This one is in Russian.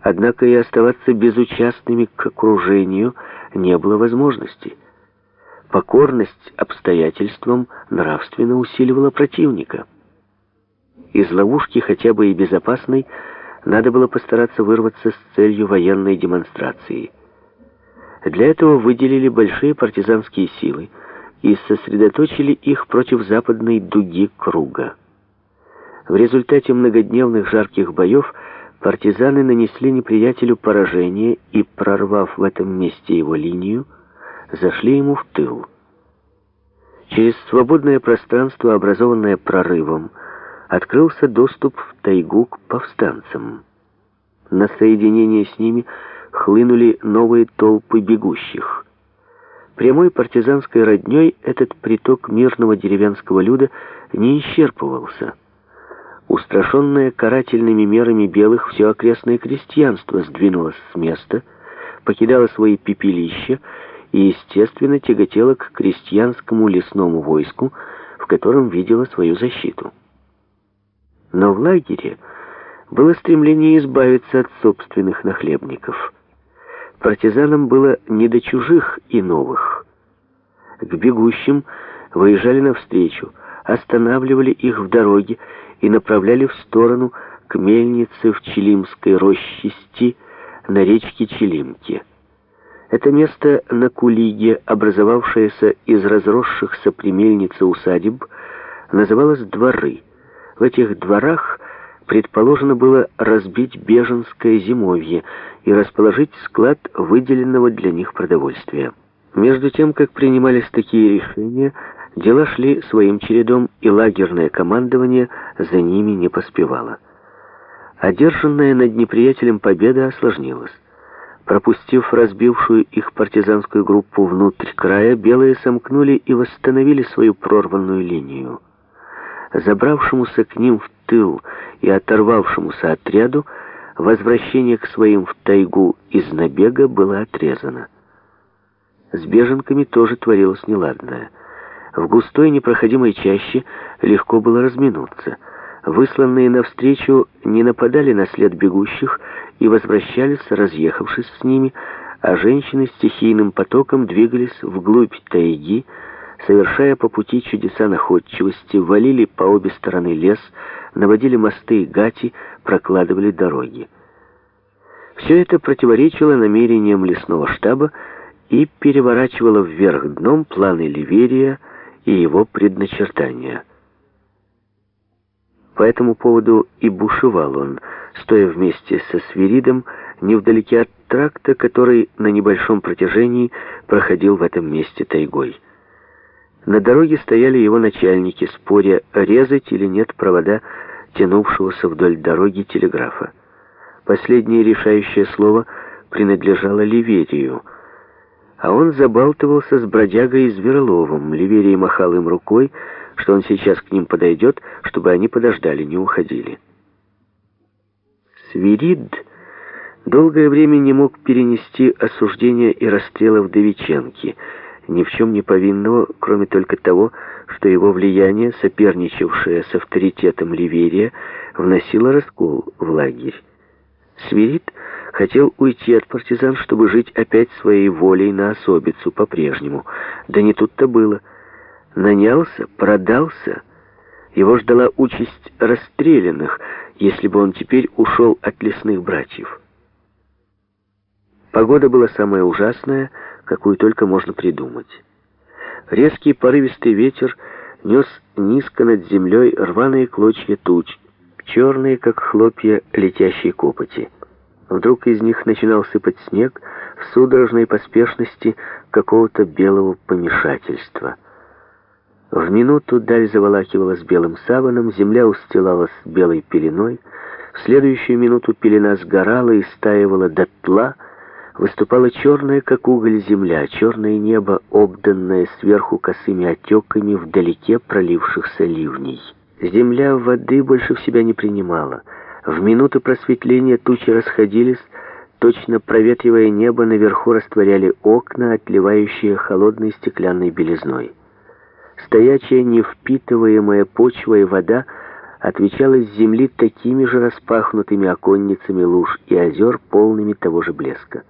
Однако и оставаться безучастными к окружению не было возможности. Покорность обстоятельствам нравственно усиливала противника. Из ловушки, хотя бы и безопасной, надо было постараться вырваться с целью военной демонстрации. Для этого выделили большие партизанские силы и сосредоточили их против западной дуги круга. В результате многодневных жарких боев партизаны нанесли неприятелю поражение и, прорвав в этом месте его линию, зашли ему в тыл. Через свободное пространство, образованное прорывом, открылся доступ в тайгу к повстанцам. На соединение с ними хлынули новые толпы бегущих. Прямой партизанской родней этот приток мирного деревенского люда не исчерпывался. Устрашенное карательными мерами белых, все окрестное крестьянство сдвинулось с места, покидало свои пепелища и, естественно, тяготело к крестьянскому лесному войску, в котором видело свою защиту. Но в лагере было стремление избавиться от собственных нахлебников. Партизанам было не до чужих и новых. К бегущим выезжали навстречу, останавливали их в дороге и направляли в сторону к мельнице в Челимской рощисти на речке Челимки. Это место на Кулиге, образовавшееся из разросшихся при мельнице усадеб, называлось «дворы». В этих дворах предположено было разбить беженское зимовье и расположить склад выделенного для них продовольствия. Между тем, как принимались такие решения, Дела шли своим чередом, и лагерное командование за ними не поспевало. Одержанная над неприятелем победа осложнилась. Пропустив разбившую их партизанскую группу внутрь края, белые сомкнули и восстановили свою прорванную линию. Забравшемуся к ним в тыл и оторвавшемуся отряду, возвращение к своим в тайгу из набега было отрезано. С беженками тоже творилось неладное — в густой непроходимой чаще легко было разминуться. Высланные навстречу не нападали на след бегущих и возвращались, разъехавшись с ними, а женщины стихийным потоком двигались вглубь тайги, совершая по пути чудеса находчивости, валили по обе стороны лес, наводили мосты и гати, прокладывали дороги. Все это противоречило намерениям лесного штаба и переворачивало вверх дном планы Ливерия, и его предначертания. По этому поводу и бушевал он, стоя вместе со Свиридом невдалеке от тракта, который на небольшом протяжении проходил в этом месте тайгой. На дороге стояли его начальники, споря, резать или нет провода тянувшегося вдоль дороги телеграфа. Последнее решающее слово принадлежало Ливерию — а он забалтывался с бродягой Звероловым. Ливерий махал им рукой, что он сейчас к ним подойдет, чтобы они подождали, не уходили. Свирид долгое время не мог перенести осуждения и расстрелов Довиченки, ни в чем не повинного, кроме только того, что его влияние, соперничавшее с авторитетом Ливерия, вносило раскол в лагерь. Свирид хотел уйти от партизан, чтобы жить опять своей волей на особицу по-прежнему. Да не тут-то было. Нанялся, продался. Его ждала участь расстрелянных, если бы он теперь ушел от лесных братьев. Погода была самая ужасная, какую только можно придумать. Резкий порывистый ветер нес низко над землей рваные клочья туч, черные, как хлопья летящей копоти. Вдруг из них начинал сыпать снег в судорожной поспешности какого-то белого помешательства. В минуту даль заволакивалась белым саваном, земля устилалась белой пеленой, в следующую минуту пелена сгорала и стаивала дотла, выступала черная, как уголь, земля, черное небо, обданное сверху косыми отеками вдалеке пролившихся ливней. Земля воды больше в себя не принимала — в минуту просветления тучи расходились, точно проветривая небо, наверху растворяли окна, отливающие холодной стеклянной белизной. Стоячая, невпитываемая почва и вода отвечала с земли такими же распахнутыми оконницами луж и озер, полными того же блеска.